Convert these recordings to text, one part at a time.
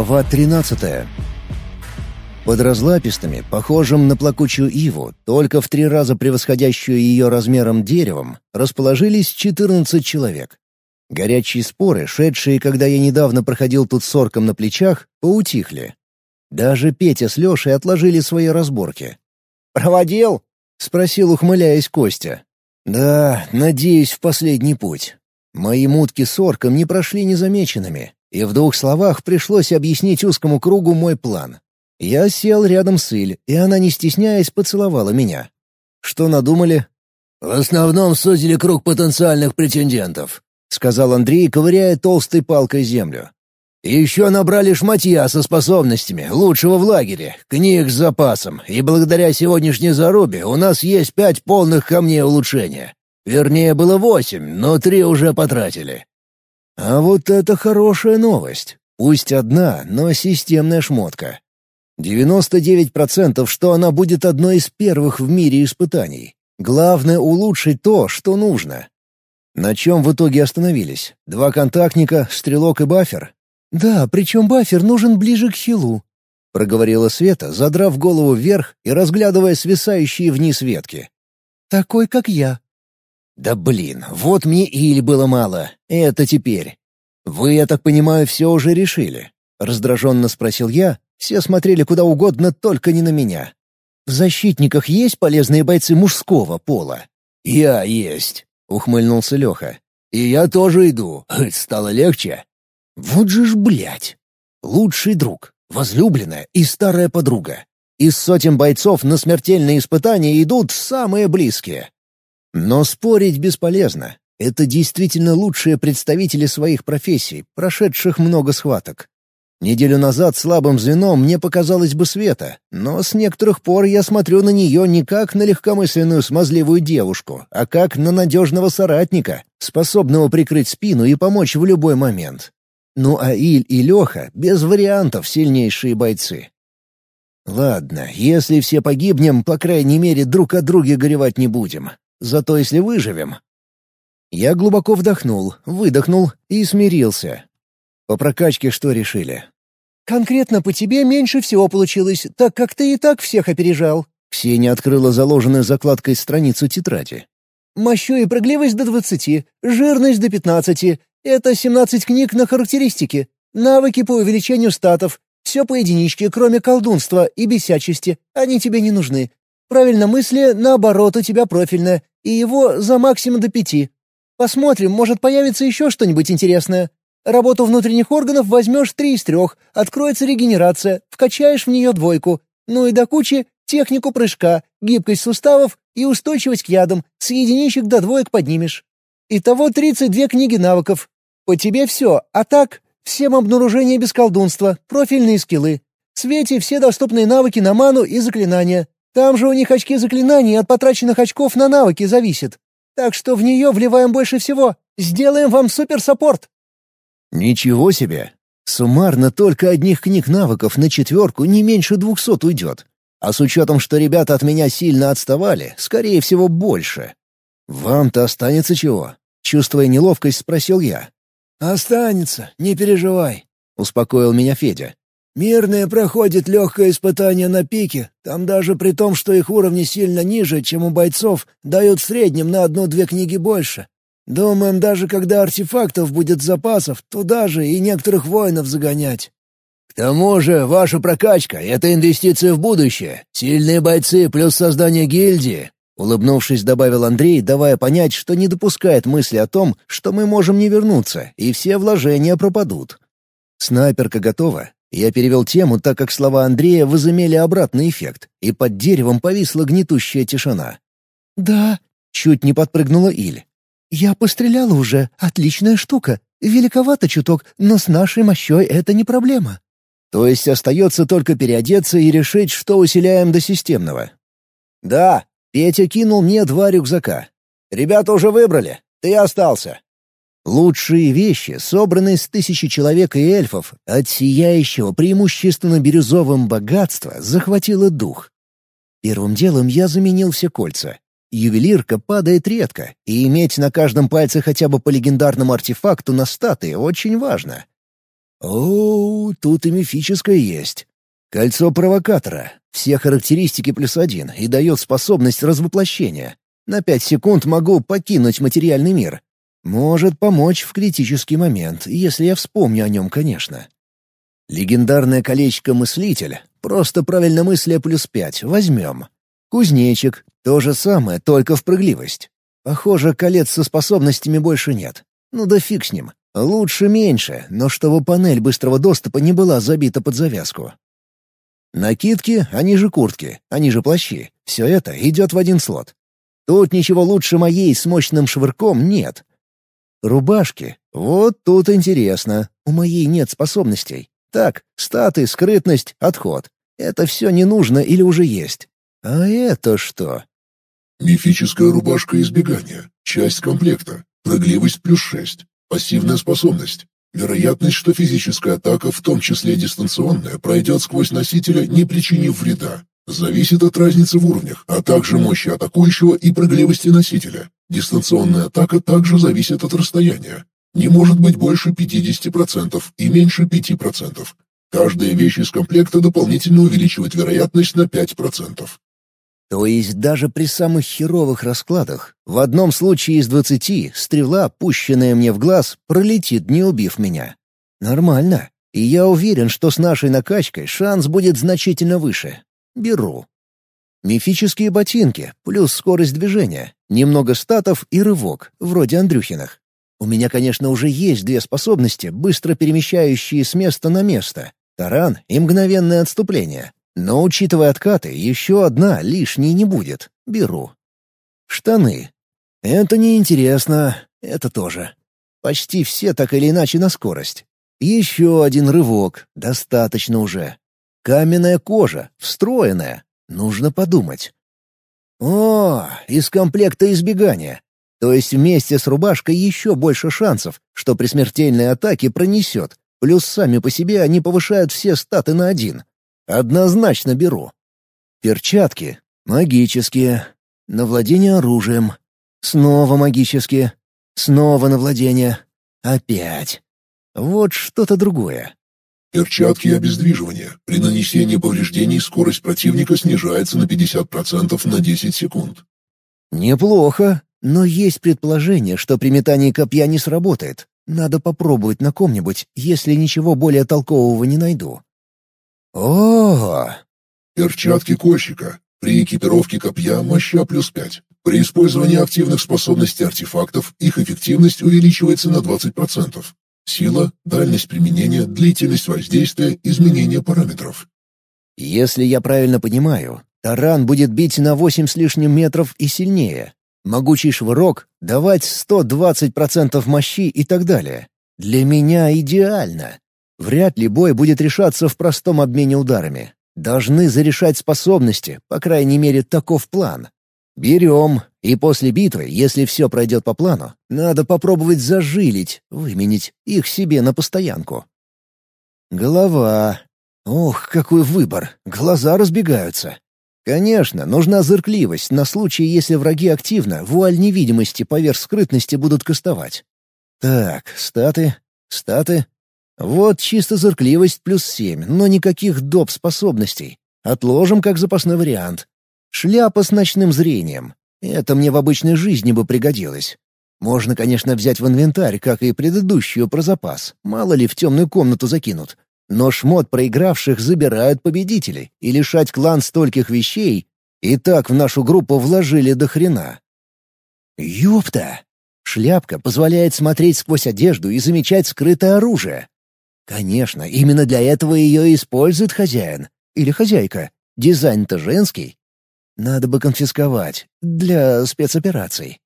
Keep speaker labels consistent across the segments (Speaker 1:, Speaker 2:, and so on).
Speaker 1: Глава 13. Под разлапистыми, похожим на плакучую иву, только в три раза превосходящую ее размером деревом, расположились 14 человек. Горячие споры, шедшие, когда я недавно проходил тут с орком на плечах, поутихли. Даже Петя с Лешей отложили свои разборки.
Speaker 2: «Проводил?»
Speaker 1: — спросил, ухмыляясь Костя. «Да, надеюсь, в последний путь. Мои мутки с орком не прошли незамеченными, и в двух словах пришлось объяснить узкому кругу мой план. Я сел рядом с Иль, и она, не стесняясь, поцеловала меня. Что надумали?
Speaker 3: «В основном сузили круг потенциальных претендентов», —
Speaker 1: сказал Андрей, ковыряя толстой палкой землю.
Speaker 3: Еще набрали шматья со способностями, лучшего в лагере, книг с запасом, и благодаря сегодняшней зарубе у нас есть пять полных камней улучшения. Вернее, было восемь, но три уже потратили.
Speaker 1: А вот это хорошая новость. Пусть одна, но системная шмотка. 99% что она будет одной из первых в мире испытаний. Главное — улучшить то, что нужно. На чем в итоге остановились? Два контактника, стрелок и бафер? «Да, причем бафер нужен ближе к хилу», — проговорила Света, задрав голову вверх и разглядывая свисающие вниз ветки. «Такой, как я». «Да блин, вот мне или было мало. Это теперь. Вы, я так понимаю, все уже решили?» — раздраженно спросил я. Все смотрели куда угодно, только не на меня. «В защитниках есть полезные бойцы мужского пола?»
Speaker 3: «Я есть», — ухмыльнулся Леха. «И я тоже иду. Стало легче?»
Speaker 1: «Вот же ж, блядь! Лучший друг, возлюбленная и старая подруга. Из сотен бойцов на смертельные испытания идут самые близкие. Но спорить бесполезно. Это действительно лучшие представители своих профессий, прошедших много схваток. Неделю назад слабым звеном мне показалось бы Света, но с некоторых пор я смотрю на нее не как на легкомысленную смазливую девушку, а как на надежного соратника, способного прикрыть спину и помочь в любой момент. Ну а Иль и Леха без вариантов сильнейшие бойцы. Ладно, если все погибнем, по крайней мере, друг от друга горевать не будем. Зато если выживем... Я глубоко вдохнул, выдохнул и смирился. По прокачке что решили?
Speaker 2: «Конкретно по тебе меньше всего получилось, так как ты и так всех опережал».
Speaker 1: Ксения открыла заложенную закладкой страницу тетради.
Speaker 2: «Мощу и прыгливость до двадцати, жирность до пятнадцати. Это семнадцать книг на характеристики, навыки по увеличению статов. Все по единичке, кроме колдунства и бесячести. Они тебе не нужны. Правильно мысли, наоборот, у тебя профильное, и его за максимум до пяти. Посмотрим, может появится еще что-нибудь интересное. Работу внутренних органов возьмешь три из трех, откроется регенерация, вкачаешь в нее двойку. Ну и до кучи технику прыжка, гибкость суставов и устойчивость к ядам, с единичек до двоек поднимешь. Итого 32 книги навыков. По тебе все, а так, всем обнаружение без колдунства, профильные скиллы. Свете все доступные навыки на ману и заклинания. Там же у них очки заклинаний от потраченных очков на навыки зависит. Так что в нее вливаем больше всего. Сделаем вам суперсаппорт».
Speaker 1: «Ничего себе! Суммарно только одних книг навыков на четверку не меньше двухсот уйдет. А с учетом, что ребята от меня сильно отставали, скорее всего, больше. Вам-то останется чего?» Чувствуя неловкость, спросил я.
Speaker 3: «Останется, не переживай», —
Speaker 1: успокоил меня Федя.
Speaker 3: Мирные проходит легкое испытание на пике, там даже при том, что их уровни сильно ниже, чем у бойцов, дают в среднем на одну-две книги больше. Думаем, даже когда артефактов будет запасов, туда же и некоторых воинов загонять. К тому же ваша прокачка — это инвестиция в будущее. Сильные бойцы плюс создание гильдии.
Speaker 1: Улыбнувшись, добавил Андрей, давая понять, что не допускает мысли о том, что мы можем не вернуться, и все вложения пропадут. Снайперка готова, я перевел тему, так как слова Андрея возымели обратный эффект, и под деревом повисла гнетущая тишина.
Speaker 2: «Да», — чуть не подпрыгнула Иль. «Я постреляла уже. Отличная штука. Великовато чуток, но с нашей мощой это не проблема».
Speaker 1: То есть остается только переодеться и решить, что усиляем до системного. «Да», — Петя кинул мне два рюкзака. «Ребята уже выбрали. Ты остался. Лучшие вещи, собранные с тысячи человек и эльфов, от сияющего преимущественно бирюзовым богатства, захватило дух. Первым делом я заменил все кольца. Ювелирка падает редко, и иметь на каждом пальце хотя бы по легендарному артефакту на статы очень важно. О, тут и мифическое есть. Кольцо провокатора. Все характеристики плюс один и дает способность развоплощения. На пять секунд могу покинуть материальный мир. Может помочь в критический момент, если я вспомню о нем, конечно. Легендарное колечко-мыслитель. Просто правильно мысли плюс пять. Возьмем. Кузнечик. То же самое, только в прыгливость. Похоже, колец со способностями больше нет. Ну да фиг с ним. Лучше меньше, но чтобы панель быстрого доступа не была забита под завязку. Накидки, они же куртки, они же плащи. Все это идет в один слот. Тут ничего лучше моей с мощным швырком нет. Рубашки. Вот тут интересно. У моей нет способностей. Так, статы, скрытность, отход. Это все не нужно или уже есть. А это что?
Speaker 4: Мифическая рубашка избегания. Часть комплекта. Прыгливость плюс шесть. Пассивная способность. Вероятность, что физическая атака, в том числе дистанционная, пройдет сквозь носителя, не причинив вреда. Зависит от разницы в уровнях, а также мощи атакующего и прыгливости носителя. Дистанционная атака также зависит от расстояния. Не может быть больше 50% и меньше 5%. Каждая вещь из комплекта дополнительно увеличивает вероятность на 5%.
Speaker 1: То есть даже при самых херовых раскладах, в одном случае из двадцати стрела, пущенная мне в глаз, пролетит, не убив меня. Нормально. И я уверен, что с нашей накачкой шанс будет значительно выше. Беру. Мифические ботинки, плюс скорость движения, немного статов и рывок, вроде Андрюхиных. У меня, конечно, уже есть две способности, быстро перемещающие с места на место. Таран и мгновенное отступление. Но, учитывая откаты, еще одна лишней не будет. Беру. Штаны. Это неинтересно. Это тоже. Почти все так или иначе на скорость. Еще один рывок. Достаточно уже. Каменная кожа. Встроенная. Нужно подумать. О, из комплекта избегания. То есть вместе с рубашкой еще больше шансов, что при смертельной атаке пронесет. Плюс сами по себе они повышают все статы на один. Однозначно беру. Перчатки. Магические. На владение оружием. Снова магические. Снова на владение. Опять. Вот что-то другое.
Speaker 4: Перчатки обездвиживания. При нанесении повреждений скорость противника снижается на 50% на 10 секунд.
Speaker 1: Неплохо, но есть предположение, что при метании копья не сработает. Надо попробовать на ком-нибудь, если ничего более толкового не найду. О,
Speaker 4: Перчатки кольщика. При экипировке копья моща плюс 5. При использовании активных способностей артефактов их эффективность увеличивается на 20%. Сила, дальность применения, длительность воздействия, изменение параметров.
Speaker 1: Если я правильно понимаю, таран будет бить на 8 с лишним метров и сильнее. Могучий швырок — давать 120% мощи и так далее. Для меня идеально. Вряд ли бой будет решаться в простом обмене ударами. Должны зарешать способности, по крайней мере, таков план. Берем, и после битвы, если все пройдет по плану, надо попробовать зажилить, выменить их себе на постоянку. Голова. Ох, какой выбор. Глаза разбегаются. Конечно, нужна зыркливость на случай, если враги активно вуаль невидимости поверх скрытности будут кастовать. Так, статы, статы, вот чисто зыркливость плюс семь, но никаких доп. способностей. Отложим как запасной вариант. Шляпа с ночным зрением. Это мне в обычной жизни бы пригодилось. Можно, конечно, взять в инвентарь, как и предыдущую, про запас. Мало ли в темную комнату закинут. Но шмот проигравших забирают победителей, и лишать клан стольких вещей и так в нашу группу вложили до хрена. Ёпта! Шляпка позволяет смотреть сквозь одежду и замечать скрытое оружие. Конечно, именно для этого ее использует хозяин. Или хозяйка. Дизайн-то женский. Надо бы конфисковать. Для спецопераций.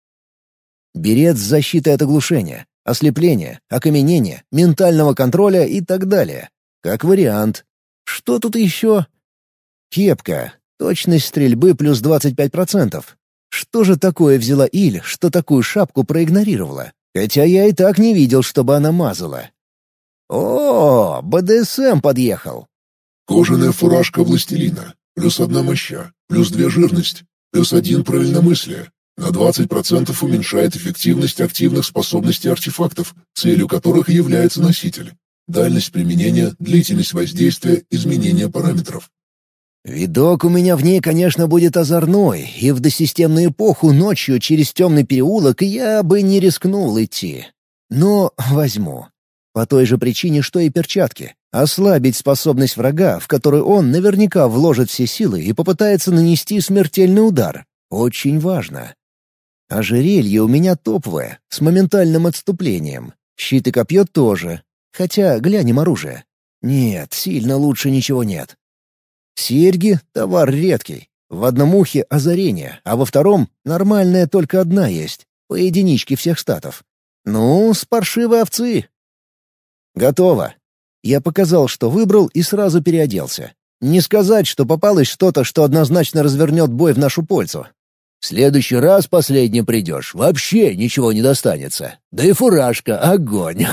Speaker 1: Берет с защитой от оглушения, ослепления, окаменения, ментального контроля и так далее. Как вариант. Что тут еще? Кепка. Точность стрельбы плюс 25%. Что же такое взяла Иль, что такую шапку проигнорировала? Хотя я и так не видел, чтобы она мазала. «О, БДСМ подъехал!»
Speaker 4: Кожаная фуражка властелина. Плюс одна моща. Плюс две жирность. Плюс один правильномыслие. На 20% уменьшает эффективность активных способностей артефактов, целью которых является носитель. Дальность применения, длительность воздействия, изменение параметров.
Speaker 1: Видок у меня в ней, конечно, будет озорной, и в досистемную эпоху ночью через темный переулок я бы не рискнул идти. Но возьму. По той же причине, что и перчатки. Ослабить способность врага, в которую он наверняка вложит все силы и попытается нанести смертельный удар. Очень важно. Ожерелье у меня топовое, с моментальным отступлением. Щит и копье тоже. Хотя глянем оружие. Нет, сильно лучше ничего нет. Серьги — товар редкий. В одном ухе — озарение, а во втором — нормальная только одна есть, по единичке всех статов. Ну, с паршивой овцы. Готово. Я показал, что выбрал, и сразу переоделся. Не сказать, что попалось что-то, что однозначно развернет бой в нашу пользу. В следующий раз последний придешь, вообще ничего не достанется. Да и фуражка — огонь!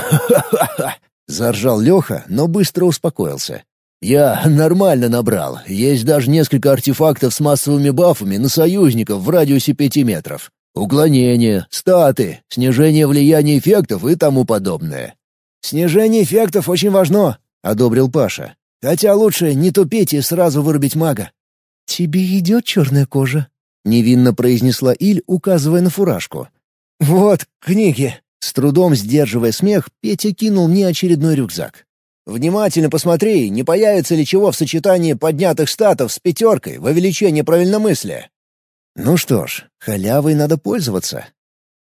Speaker 1: Заржал Леха, но быстро успокоился. «Я нормально набрал. Есть даже несколько артефактов с массовыми бафами на союзников в радиусе пяти метров. Уклонение, статы, снижение влияния эффектов и тому подобное».
Speaker 2: «Снижение эффектов очень важно», — одобрил Паша. «Хотя лучше не тупить и сразу вырубить мага».
Speaker 5: «Тебе идет черная кожа?»
Speaker 1: — невинно произнесла Иль, указывая на фуражку.
Speaker 2: «Вот, книги!»
Speaker 1: С трудом сдерживая смех, Петя кинул мне очередной рюкзак.
Speaker 2: Внимательно посмотри, не появится ли чего в сочетании поднятых статов с пятеркой в увеличение правильномыслия.
Speaker 1: Ну что ж, халявой надо пользоваться.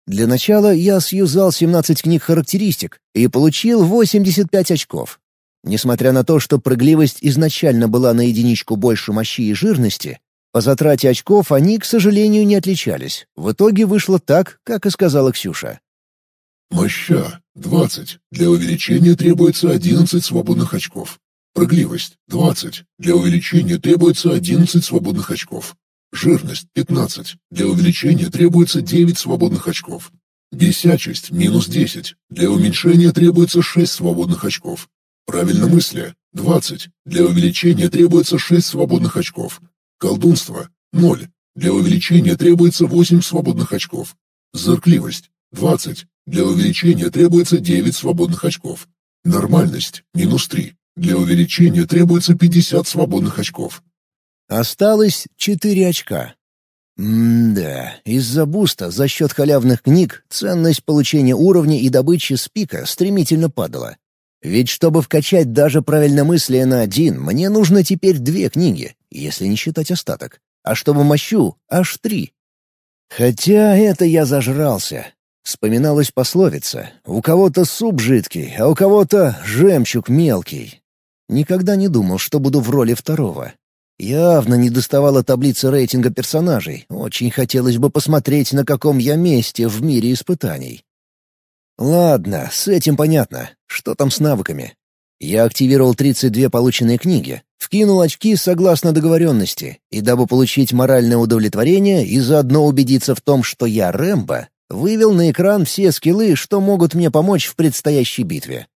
Speaker 1: Для начала я сьюзал 17 книг характеристик и получил 85 очков. Несмотря на то, что прыгливость изначально была на единичку больше мощи и жирности, по затрате очков они, к сожалению, не отличались. В итоге вышло так, как и сказала Ксюша.
Speaker 4: Моща — 20. Для увеличения требуется 11 свободных очков. Прыгливость — 20. Для увеличения требуется 11 свободных очков. Жирность — 15. Для увеличения требуется 9 свободных очков. Бесячесть — минус 10. Для уменьшения требуется 6 свободных очков. Правильномыслие — 20. Для увеличения требуется 6 свободных очков. Колдунство — 0. Для увеличения требуется 8 свободных очков. Зыркливость — 20. Для увеличения требуется 9 свободных очков. Нормальность – минус 3. Для увеличения требуется 50 свободных очков.
Speaker 1: Осталось 4 очка. М-да, из-за буста за счет халявных книг ценность получения уровня и добычи с пика стремительно падала. Ведь чтобы вкачать даже правильномыслие на один, мне нужно теперь две книги, если не считать остаток. А чтобы мощу — аж три. Хотя это я зажрался. Вспоминалась пословица «У кого-то суп жидкий, а у кого-то жемчуг мелкий». Никогда не думал, что буду в роли второго. Явно не доставала таблицы рейтинга персонажей. Очень хотелось бы посмотреть, на каком я месте в мире испытаний. Ладно, с этим понятно. Что там с навыками? Я активировал 32 полученные книги, вкинул очки согласно договоренности, и дабы получить моральное удовлетворение и заодно убедиться в том, что я Рэмбо, Вывел на экран все скиллы, что могут мне помочь в предстоящей битве.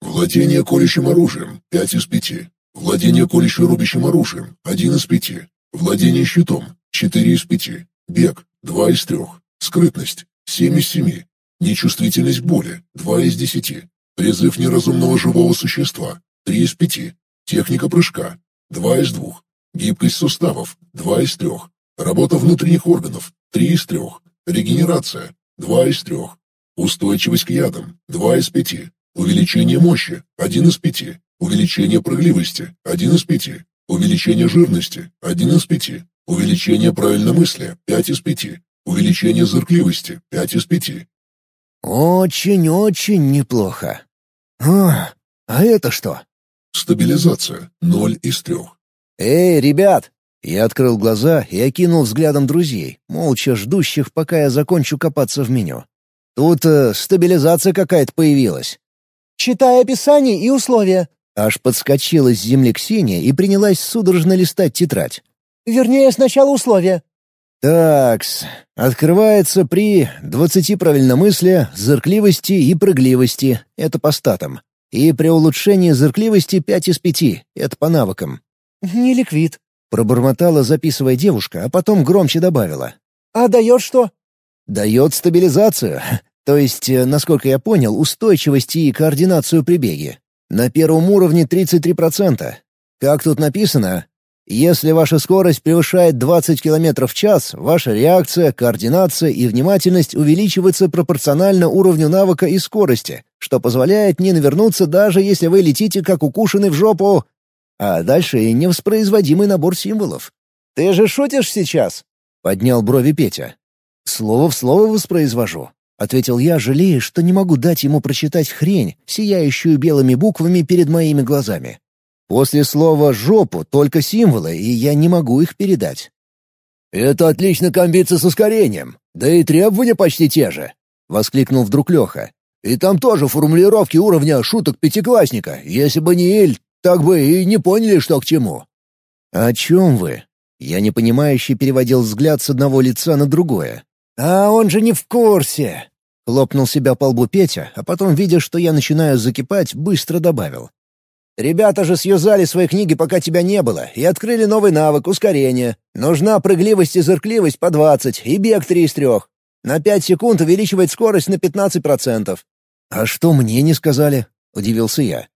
Speaker 4: Владение колющим оружием — 5 из 5. Владение колюще-рубящим оружием — 1 из 5. Владение щитом — 4 из 5. Бег — 2 из 3. Скрытность — 7 из 7. Нечувствительность боли — 2 из 10. Призыв неразумного живого существа — 3 из 5. Техника прыжка — 2 из 2. Гибкость суставов — 2 из 3. Работа внутренних органов — 3 из 3. Регенерация – 2 из 3. Устойчивость к ядам – 2 из 5. Увеличение мощи – 1 из 5. Увеличение прыгливости – 1 из 5. Увеличение жирности – 1 из 5. Увеличение правильномыслия – 5 из 5. Увеличение зыркливости – 5 из 5.
Speaker 1: Очень-очень неплохо. А, а это что?
Speaker 4: Стабилизация – 0 из 3.
Speaker 1: Эй, ребят, я открыл глаза и окинул взглядом друзей, молча ждущих, пока я закончу копаться в меню. Тут э, стабилизация какая-то появилась.
Speaker 5: «Читай описание и условия».
Speaker 1: Аж подскочила с земли Ксения и принялась судорожно листать тетрадь.
Speaker 5: «Вернее, сначала условия».
Speaker 1: Такс. Открывается при двадцати правильномыслия, зыркливости и прыгливости. Это по статам. И при улучшении зыркливости пять из пяти. Это по навыкам.
Speaker 5: «Не ликвид»,
Speaker 1: Пробормотала, записывая девушка, а потом громче добавила.
Speaker 5: «А дает что?»
Speaker 1: «Дает стабилизацию. То есть, э, насколько я понял, устойчивость и координацию при беге. На первом уровне 33%. Как тут написано, если ваша скорость превышает 20 км в час, ваша реакция, координация и внимательность увеличиваются пропорционально уровню навыка и скорости, что позволяет не навернуться даже если вы летите как укушенный в жопу. А дальше и невоспроизводимый набор символов. «Ты же шутишь сейчас?» — поднял брови Петя. «Слово в слово воспроизвожу», — ответил я, жалея, что не могу дать ему прочитать хрень, сияющую белыми буквами перед моими глазами. После слова «жопу» только символы, и я не могу их передать.
Speaker 3: «Это отлично комбится с ускорением, да и требования почти те же», — воскликнул вдруг Леха. «И там тоже формулировки уровня шуток пятиклассника. Если бы не Эль, так бы и не поняли, что к чему».
Speaker 1: «О чем вы?» Я непонимающе переводил взгляд с одного лица на другое.
Speaker 2: «А он же не в курсе!»
Speaker 1: Хлопнул себя по лбу Петя, а потом, видя, что я начинаю закипать, быстро добавил. Ребята же сьюзали свои книги, пока тебя не было, и открыли новый навык — ускорение. Нужна прыгливость и зыркливость по 20, и бег 3 из 3. На 5 секунд увеличивает скорость на 15%. «А что мне не сказали?» — удивился я.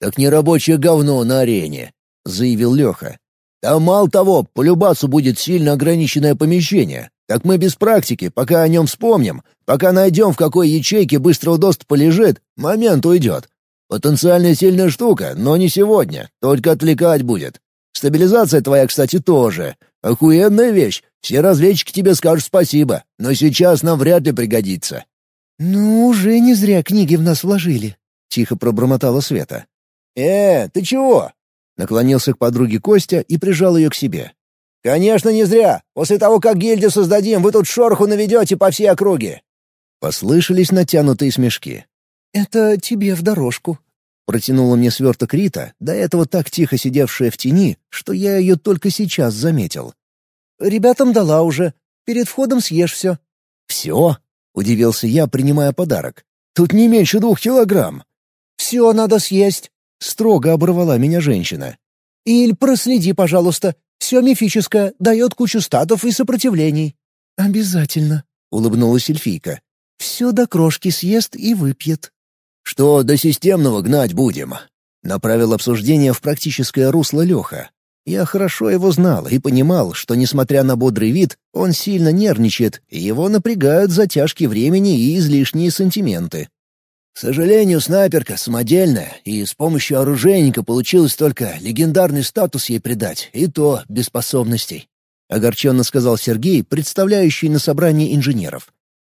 Speaker 3: «Так не рабочее говно на арене», — заявил Леха. «Там мало того, по любасу будет сильно ограниченное помещение. Так мы без практики, пока о нем вспомним, пока найдем, в какой ячейке быстрого доступа лежит, момент уйдет. Потенциально сильная штука, но не сегодня, только отвлекать будет. Стабилизация твоя, кстати, тоже. Охуенная вещь. Все разведчики тебе скажут спасибо, но сейчас нам вряд ли пригодится».
Speaker 2: «Ну, уже не зря книги в нас вложили», —
Speaker 1: тихо пробормотала Света.
Speaker 3: «Э, ты чего?»
Speaker 1: Наклонился к подруге Костя и прижал ее к себе.
Speaker 3: «Конечно, не зря. После того, как гильдию создадим, вы тут шороху наведете по всей округе».
Speaker 1: Послышались натянутые смешки.
Speaker 2: «Это тебе в дорожку».
Speaker 1: Протянула мне сверток Рита, до этого так тихо сидевшая в тени, что я ее только сейчас заметил.
Speaker 2: «Ребятам дала уже. Перед входом съешь все».
Speaker 1: «Все?» — удивился я, принимая подарок. «Тут не меньше двух килограмм».
Speaker 2: «Все надо съесть», —
Speaker 1: строго оборвала меня женщина.
Speaker 2: «Иль, проследи, пожалуйста. Все мифическое, дает кучу статов и сопротивлений». «Обязательно», — улыбнулась эльфийка. «Все до крошки съест и выпьет».
Speaker 3: «Что до системного гнать будем?»
Speaker 1: Направил обсуждение в практическое русло Леха. Я хорошо его знал и понимал, что, несмотря на бодрый вид, он сильно нервничает, и его напрягают затяжки времени и излишние сантименты.
Speaker 3: К сожалению, снайперка самодельная, и с помощью оружейника получилось только легендарный статус ей придать, и то без способностей.
Speaker 1: Огорченно сказал Сергей, представляющий на собрании инженеров.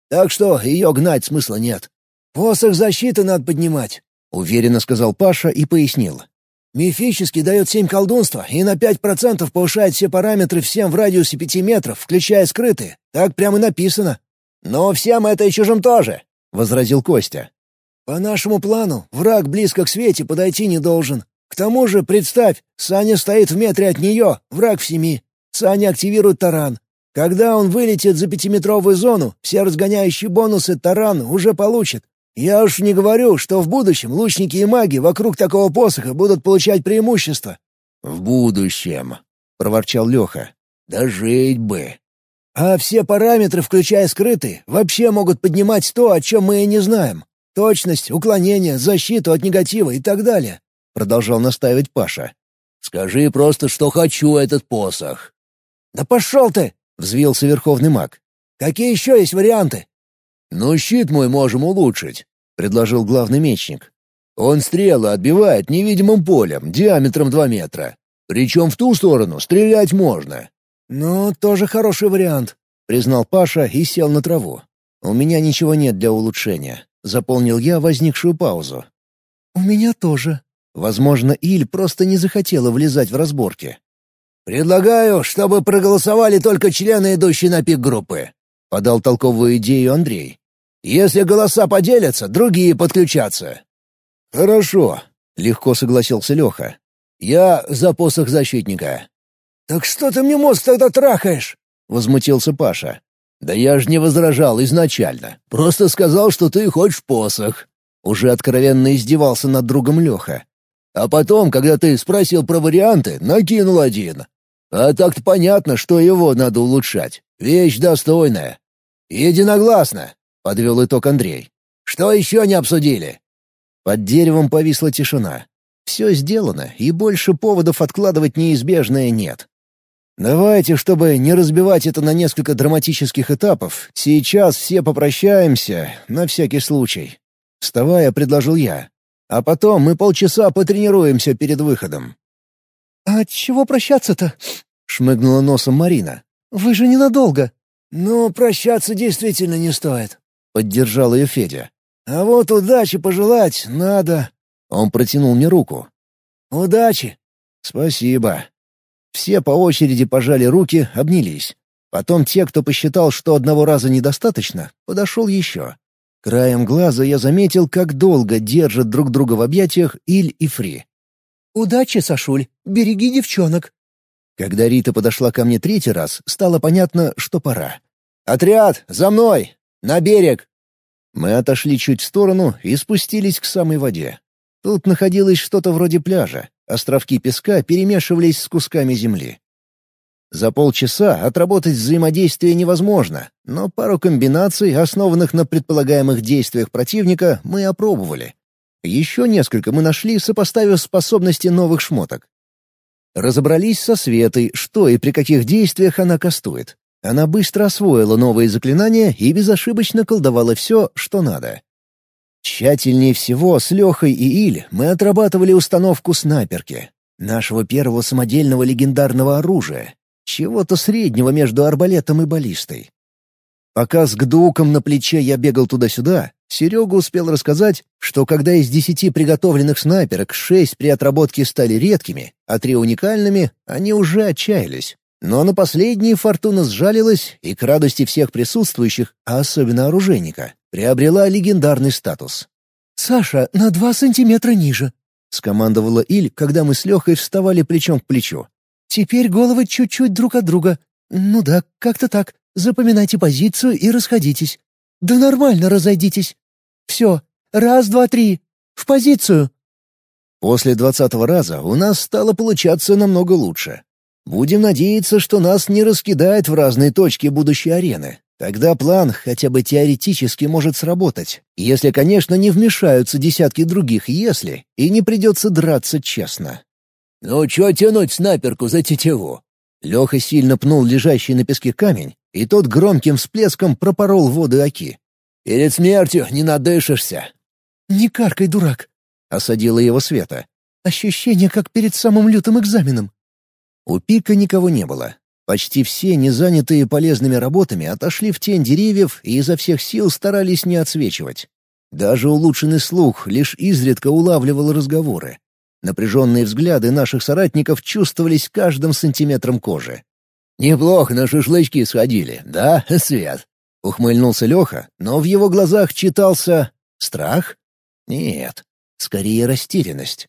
Speaker 3: Так что ее гнать смысла нет. «Посох защиты надо поднимать», —
Speaker 1: уверенно сказал Паша и пояснил.
Speaker 3: «Мифический дает семь колдунства и на пять процентов повышает все параметры всем в радиусе пяти метров, включая скрытые. Так прямо написано».
Speaker 2: «Но всем это и чужим тоже», —
Speaker 1: возразил Костя.
Speaker 3: «По нашему плану, враг близко к свете подойти не должен. К тому же, представь, Саня стоит в метре от нее, враг в семи. Саня активирует таран. Когда он вылетит за пятиметровую зону, все разгоняющие бонусы таран уже получит. Я уж не говорю, что в будущем лучники и маги вокруг такого посоха будут получать преимущество.
Speaker 1: «В будущем», — проворчал Леха.
Speaker 3: «Дожить бы». А все параметры, включая скрытые, вообще могут поднимать то, о чем мы и не знаем. Точность, уклонение, защиту от негатива и так далее. Продолжал настаивать Паша. «Скажи просто, что хочу этот посох». «Да пошел ты!» — взвился верховный маг. «Какие еще есть варианты?»
Speaker 1: «Ну, щит мой можем улучшить», — предложил главный мечник. «Он стрелы отбивает невидимым полем, диаметром два метра. Причем в ту сторону стрелять можно».
Speaker 3: «Ну, тоже хороший вариант», —
Speaker 1: признал Паша и сел на траву. «У меня ничего нет для улучшения», — заполнил я возникшую паузу.
Speaker 2: «У меня тоже».
Speaker 1: Возможно, Иль просто не захотела влезать в разборки.
Speaker 3: «Предлагаю, чтобы проголосовали только члены, идущие на пик группы», — подал толковую идею Андрей. «Если голоса поделятся, другие подключатся».
Speaker 1: «Хорошо», — легко согласился Леха.
Speaker 3: «Я за посох защитника». «Так что ты мне мозг тогда трахаешь?» — возмутился Паша. «Да я ж не возражал изначально. Просто сказал, что ты хочешь посох».
Speaker 1: Уже откровенно издевался над другом Леха.
Speaker 3: «А потом, когда ты спросил про варианты, накинул один. А так-то понятно, что его надо улучшать. Вещь достойная. Единогласно.
Speaker 1: подвел итог Андрей.
Speaker 3: «Что еще не обсудили?»
Speaker 1: Под деревом повисла тишина. Все сделано, и больше поводов откладывать неизбежное нет. Давайте, чтобы не разбивать это на несколько драматических этапов, сейчас все попрощаемся, на всякий случай. Вставая, предложил я. А потом мы полчаса потренируемся перед выходом.
Speaker 5: «А чего прощаться-то?»
Speaker 1: — шмыгнула носом Марина.
Speaker 5: «Вы же ненадолго».
Speaker 3: «Ну, прощаться действительно не стоит», —
Speaker 1: поддержал ее Федя.
Speaker 3: «А вот удачи пожелать надо».
Speaker 1: Он протянул мне руку.
Speaker 3: «Удачи!»
Speaker 1: «Спасибо». Все по очереди пожали руки, обнялись. Потом те, кто посчитал, что одного раза недостаточно, подошел еще. Краем глаза я заметил, как долго держат друг друга в объятиях Иль и Фри.
Speaker 5: «Удачи, Сашуль, береги девчонок».
Speaker 1: Когда Рита подошла ко мне третий раз, стало понятно, что пора. «Отряд, за мной! На берег!» Мы отошли чуть в сторону и спустились к самой воде. Тут находилось что-то вроде пляжа. Островки песка перемешивались с кусками земли. За полчаса отработать взаимодействие невозможно, но пару комбинаций, основанных на предполагаемых действиях противника, мы опробовали. Еще несколько мы нашли, сопоставив способности новых шмоток. Разобрались со Светой, что и при каких действиях она кастует. Она быстро освоила новые заклинания и безошибочно колдовала все, что надо. Тщательнее всего с Лехой и Иль мы отрабатывали установку снайперки, нашего первого самодельного легендарного оружия, чего-то среднего между арбалетом и баллистой. Пока с гдуком на плече я бегал туда-сюда, Серега успел рассказать, что когда из десяти приготовленных снайперок шесть при отработке стали редкими, а три уникальными, они уже отчаялись. Но на последние фортуна сжалилась и, к радости всех присутствующих, а особенно оружейника, приобрела легендарный статус.
Speaker 5: «Саша, на два сантиметра ниже», — скомандовала Иль, когда мы с Лехой вставали плечом к плечу. Теперь головы чуть-чуть друг от друга. Ну да, как-то так. Запоминайте позицию и расходитесь. Да нормально разойдитесь. Все. Раз, два, три. В позицию.
Speaker 1: После двадцатого раза у нас стало получаться намного лучше. Будем надеяться, что нас не раскидает в разные точки будущей арены. Тогда план хотя бы теоретически может сработать, если, конечно, не вмешаются десятки других «если» и не придется драться честно.
Speaker 3: «Ну чё тянуть снайперку за тетиву?»
Speaker 1: Леха сильно пнул лежащий на песке камень, и тот громким всплеском пропорол воду оки.
Speaker 3: «Перед смертью не надышишься».
Speaker 5: «Не каркай, дурак», —
Speaker 1: осадила его Света.
Speaker 5: «Ощущение, как перед самым лютым экзаменом».
Speaker 1: У пика никого не было. Почти все, не занятые полезными работами, отошли в тень деревьев и изо всех сил старались не отсвечивать. Даже улучшенный слух лишь изредка улавливал разговоры. Напряженные взгляды наших соратников чувствовались каждым сантиметром кожи.
Speaker 3: «Неплохо на шашлычки сходили, да, Свет?»
Speaker 1: — ухмыльнулся Леха, но в его глазах читался... страх? Нет, скорее растерянность.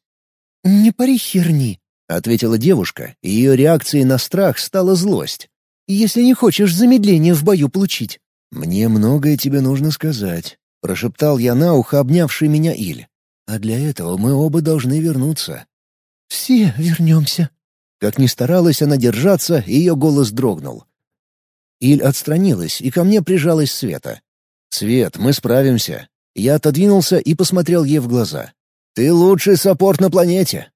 Speaker 5: «Не пари херни», —
Speaker 1: ответила девушка, и ее реакцией на страх стала злость.
Speaker 5: «Если не хочешь замедление в бою получить».
Speaker 1: «Мне многое тебе нужно сказать», — прошептал я на ухо обнявший меня Иль. А для этого мы оба должны вернуться.
Speaker 5: «Все вернемся».
Speaker 1: Как ни старалась она держаться, ее голос дрогнул. Иль отстранилась, и ко мне прижалась Света. «Свет, мы справимся». Я отодвинулся и посмотрел ей в глаза. «Ты лучший саппорт на планете».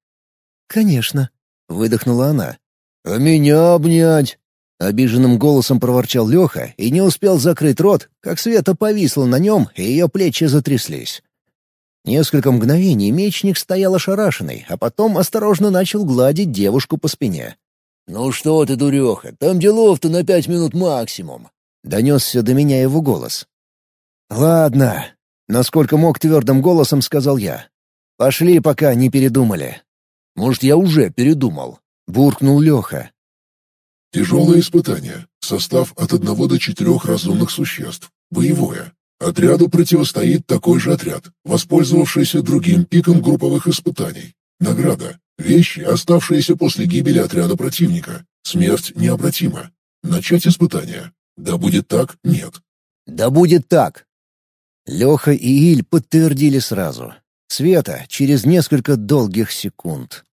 Speaker 5: «Конечно», —
Speaker 1: выдохнула она.
Speaker 3: «А меня обнять?»
Speaker 1: Обиженным голосом проворчал Леха и не успел закрыть рот, как Света повисла на нем, и ее плечи затряслись. Несколько мгновений мечник стоял ошарашенный, а потом осторожно начал гладить девушку по спине.
Speaker 3: «Ну что ты, дуреха, там делов-то на пять минут максимум!»
Speaker 1: — донесся до меня его голос. «Ладно», — насколько мог твердым голосом сказал я. «Пошли, пока не передумали».
Speaker 3: «Может, я уже передумал?»
Speaker 1: — буркнул Леха.
Speaker 4: Тяжелое испытание. Состав от одного до четырех разумных существ. Боевое. Отряду противостоит такой же отряд, воспользовавшийся другим пиком групповых испытаний. Награда. Вещи, оставшиеся после гибели отряда противника. Смерть необратима. Начать испытание. Да будет так, нет.
Speaker 1: Да будет так. Леха и Иль подтвердили сразу. Света через несколько долгих секунд.